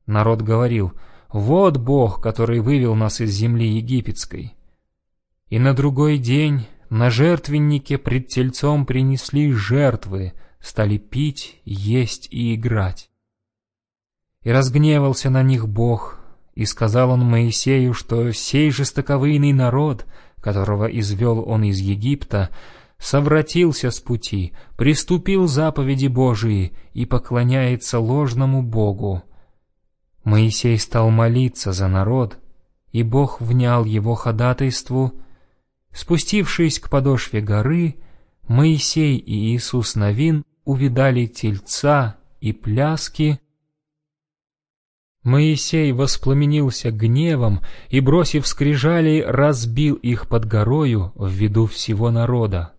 Народ говорил, «Вот Бог, который вывел нас из земли египетской». И на другой день на жертвеннике пред тельцом принесли жертвы, стали пить, есть и играть. И разгневался на них Бог, и сказал он Моисею, что сей жестоковыйный народ, которого извел он из Египта, совратился с пути, приступил заповеди Божии и поклоняется ложному Богу. Моисей стал молиться за народ, и Бог внял его ходатайству Спустившись к подошве горы, Моисей и Иисус Новин увидали тельца и пляски. Моисей воспламенился гневом и, бросив скрижали, разбил их под горою в виду всего народа.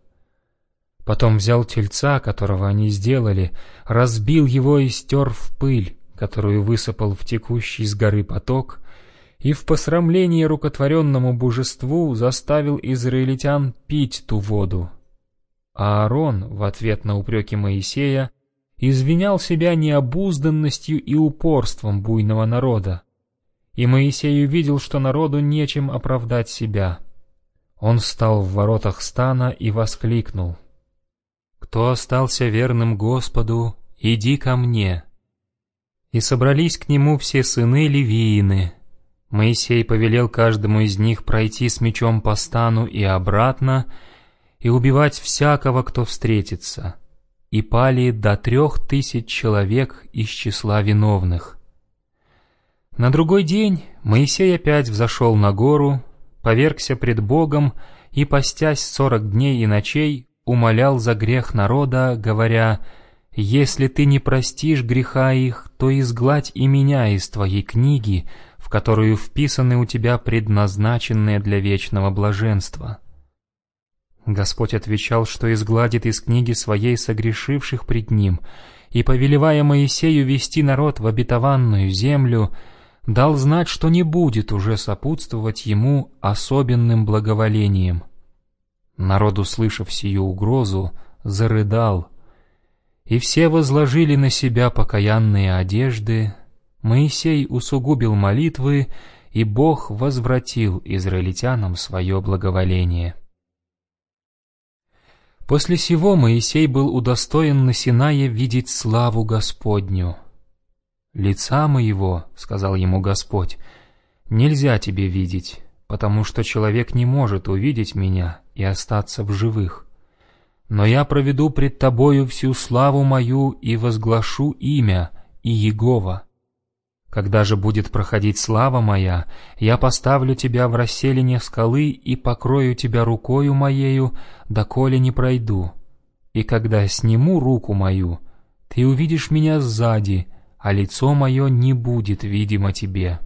Потом взял тельца, которого они сделали, разбил его и стер в пыль, которую высыпал в текущий с горы поток, и в посрамлении рукотворенному божеству заставил израильтян пить ту воду. А Аарон, в ответ на упреки Моисея, извинял себя необузданностью и упорством буйного народа. И Моисей увидел, что народу нечем оправдать себя. Он встал в воротах стана и воскликнул. «Кто остался верным Господу, иди ко мне!» И собрались к нему все сыны Левиины, Моисей повелел каждому из них пройти с мечом по стану и обратно, и убивать всякого, кто встретится. И пали до трех тысяч человек из числа виновных. На другой день Моисей опять взошел на гору, повергся пред Богом и, постясь сорок дней и ночей, умолял за грех народа, говоря, «Если ты не простишь греха их, то изгладь и меня из твоей книги, в которую вписаны у тебя предназначенные для вечного блаженства. Господь отвечал, что изгладит из книги своей согрешивших пред Ним, и, повелевая Моисею вести народ в обетованную землю, дал знать, что не будет уже сопутствовать ему особенным благоволением. Народ, услышав сию угрозу, зарыдал, и все возложили на себя покаянные одежды, Моисей усугубил молитвы, и Бог возвратил израильтянам свое благоволение. После сего Моисей был удостоен на Синае видеть славу Господню. «Лица моего, — сказал ему Господь, — нельзя тебе видеть, потому что человек не может увидеть меня и остаться в живых. Но я проведу пред тобою всю славу мою и возглашу имя и Егова. Когда же будет проходить слава моя, я поставлю тебя в расселине скалы и покрою тебя рукою моею, доколе не пройду. И когда сниму руку мою, ты увидишь меня сзади, а лицо мое не будет видимо тебе».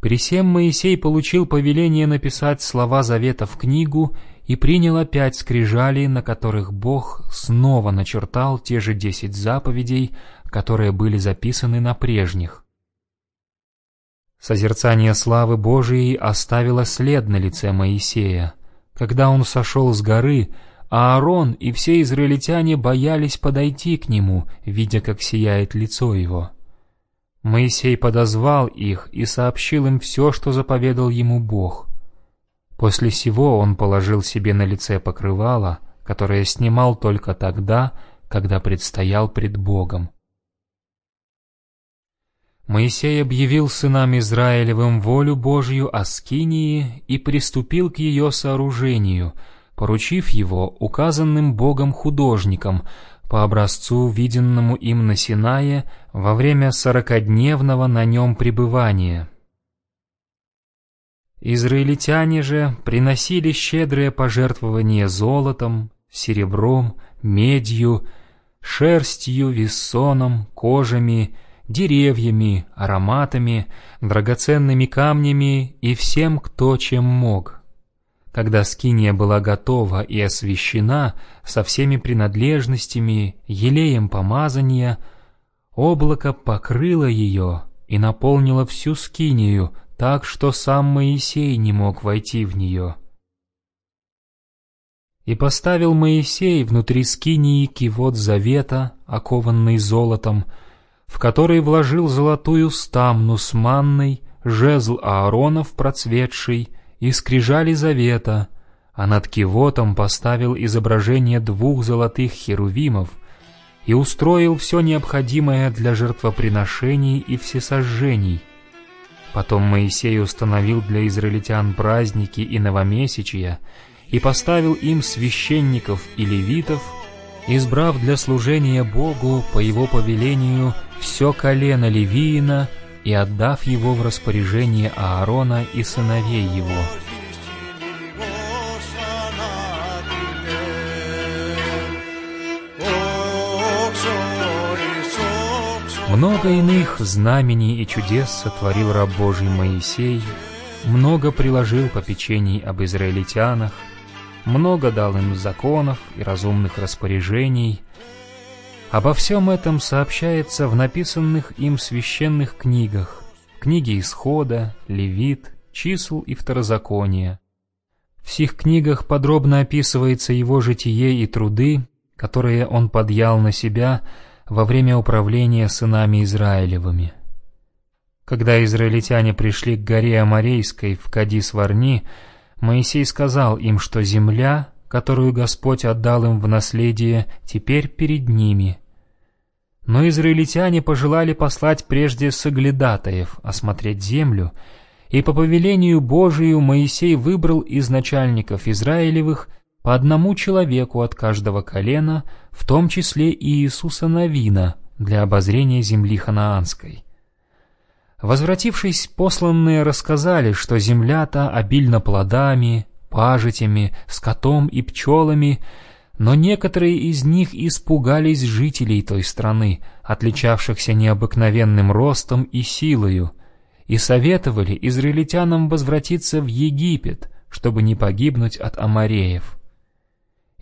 При сем Моисей получил повеление написать слова завета в книгу и принял опять скрижали, на которых Бог снова начертал те же десять заповедей, которые были записаны на прежних. Созерцание славы Божией оставило след на лице Моисея. Когда он сошел с горы, Аарон и все израильтяне боялись подойти к нему, видя, как сияет лицо его. Моисей подозвал их и сообщил им все, что заповедал ему Бог — После сего он положил себе на лице покрывало, которое снимал только тогда, когда предстоял пред Богом. Моисей объявил сынам Израилевым волю Божью о Скинии и приступил к ее сооружению, поручив его указанным Богом художникам по образцу, виденному им на Синае во время сорокодневного на нем пребывания. Израильтяне же приносили щедрые пожертвования золотом, серебром, медью, шерстью, вессоном, кожами, деревьями, ароматами, драгоценными камнями и всем, кто чем мог, Когда скиния была готова и освящена со всеми принадлежностями, елеем помазания, облако покрыло ее и наполнило всю скинию, так что сам Моисей не мог войти в нее. И поставил Моисей внутри скинии кивот завета, окованный золотом, в который вложил золотую стамну с манной, жезл Ааронов процветший и скрижали завета, а над кивотом поставил изображение двух золотых херувимов и устроил все необходимое для жертвоприношений и всесожжений. Потом Моисей установил для израильтян праздники и новомесячия и поставил им священников и левитов, избрав для служения Богу по его повелению все колено Левиина и отдав его в распоряжение Аарона и сыновей его. Много иных знамений и чудес сотворил раб Божий Моисей, много приложил попечений об израильтянах, много дал им законов и разумных распоряжений. Обо всем этом сообщается в написанных им священных книгах, книге Исхода, Левит, Чисел и Второзакония. В сих книгах подробно описывается его житие и труды, которые он подъял на себя во время управления сынами Израилевыми. Когда израильтяне пришли к горе Амарейской в Кадис-Варни, Моисей сказал им, что земля, которую Господь отдал им в наследие, теперь перед ними. Но израильтяне пожелали послать прежде соглядатаев осмотреть землю, и по повелению Божию Моисей выбрал из начальников Израилевых по одному человеку от каждого колена, в том числе и Иисуса Навина, для обозрения земли ханаанской. Возвратившись, посланные рассказали, что земля-то обильна плодами, пажитями, скотом и пчелами, но некоторые из них испугались жителей той страны, отличавшихся необыкновенным ростом и силою, и советовали израильтянам возвратиться в Египет, чтобы не погибнуть от амареев.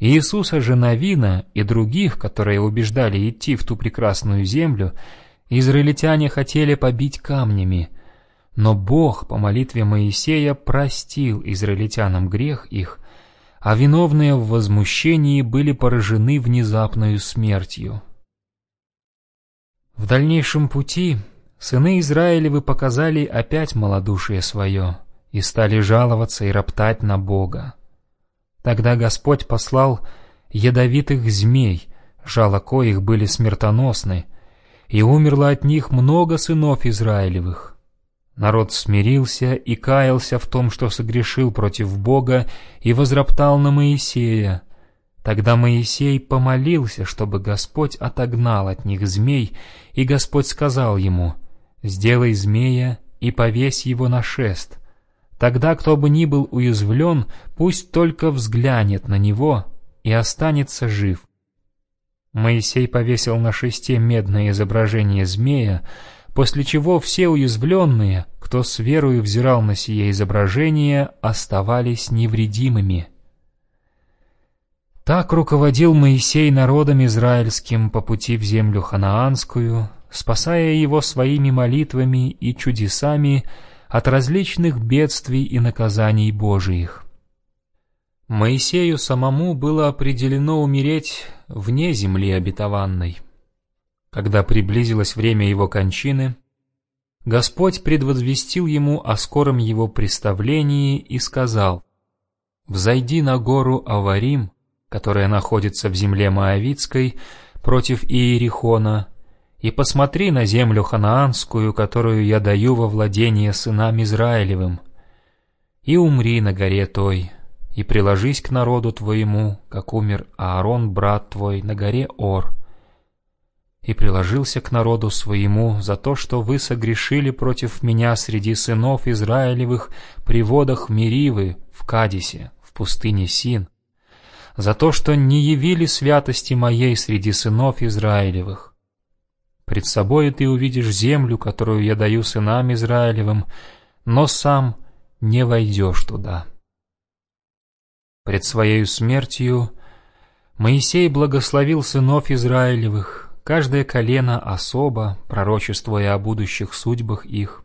Иисуса же Навина и других, которые убеждали идти в ту прекрасную землю, Израильтяне хотели побить камнями, но Бог по молитве Моисея простил израильтянам грех их, а виновные в возмущении были поражены внезапной смертью. В дальнейшем пути сыны Израилевы показали опять малодушие свое и стали жаловаться и роптать на Бога. Тогда Господь послал ядовитых змей, жало коих были смертоносны, и умерло от них много сынов Израилевых. Народ смирился и каялся в том, что согрешил против Бога, и возроптал на Моисея. Тогда Моисей помолился, чтобы Господь отогнал от них змей, и Господь сказал ему, «Сделай змея и повесь его на шест. Тогда кто бы ни был уязвлен, пусть только взглянет на него и останется жив». Моисей повесил на шесте медное изображение змея, после чего все уязвленные, кто с верою взирал на сие изображение, оставались невредимыми. Так руководил Моисей народом израильским по пути в землю ханаанскую, спасая его своими молитвами и чудесами от различных бедствий и наказаний Божиих. Моисею самому было определено умереть вне земли обетованной. Когда приблизилось время его кончины, Господь предвозвестил ему о скором его представлении и сказал, «Взойди на гору Аварим, которая находится в земле Моавицкой, против Иерихона, и посмотри на землю ханаанскую, которую я даю во владение сынам Израилевым, и умри на горе той, и приложись к народу твоему, как умер Аарон, брат твой, на горе Ор. И приложился к народу своему за то, что вы согрешили против меня среди сынов Израилевых при водах Меривы в Кадисе, в пустыне Син, за то, что не явили святости моей среди сынов Израилевых. Пред собой ты увидишь землю, которую я даю сынам Израилевым, но сам не войдешь туда». Пред своей смертью Моисей благословил сынов Израилевых, каждое колено особо, пророчествуя о будущих судьбах их.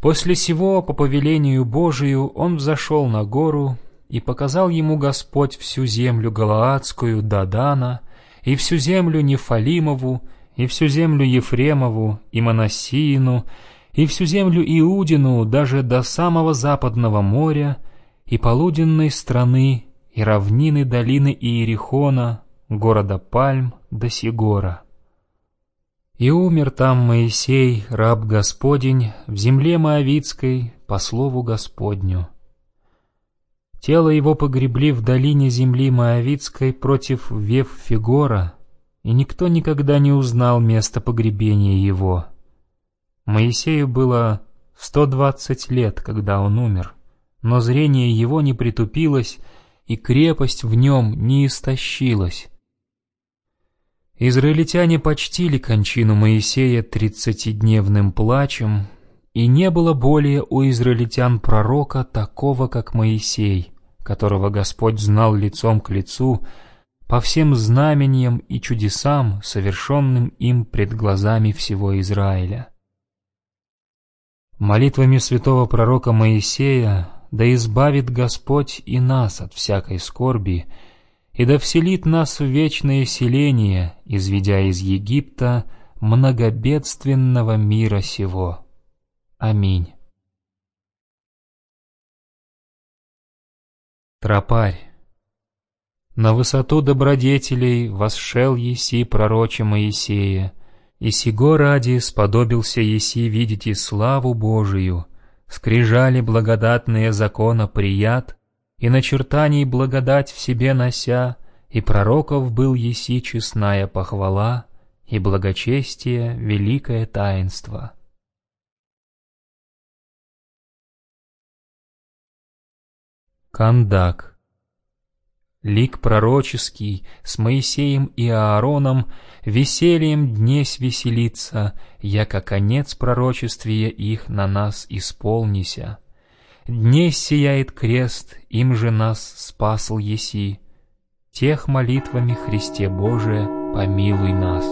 После сего, по повелению Божию, он взошел на гору, и показал ему Господь всю землю Галаадскую Дадана, и всю землю Нефалимову, и всю землю Ефремову, и Моносиину, и всю землю Иудину, даже до самого западного моря, и полуденной страны, и равнины долины Иерихона, города Пальм до Сигора. И умер там Моисей, раб Господень, в земле Моавицкой, по слову Господню. Тело его погребли в долине земли Моавицкой против Вев-Фигора, и никто никогда не узнал место погребения его. Моисею было сто двадцать лет, когда он умер, но зрение его не притупилось, и крепость в нем не истощилась. Израильтяне почтили кончину Моисея тридцатидневным плачем, и не было более у израильтян пророка такого, как Моисей, которого Господь знал лицом к лицу, по всем знамениям и чудесам, совершенным им пред глазами всего Израиля. Молитвами святого пророка Моисея да избавит Господь и нас от всякой скорби, и да вселит нас в вечное селение, изведя из Египта многобедственного мира сего. Аминь. Тропарь. На высоту добродетелей восшел Еси пророче Моисея, и сего ради сподобился Еси видеть и славу Божию, скрижали благодатные закона прият, и начертаний благодать в себе нося, и пророков был еси честная похвала, и благочестие великое таинство. Кандак Лик пророческий с Моисеем и Аароном весельем днесь веселится, яко конец пророчествия их на нас исполнися. Днесь сияет крест, им же нас спасл еси. Тех молитвами Христе Боже помилуй нас.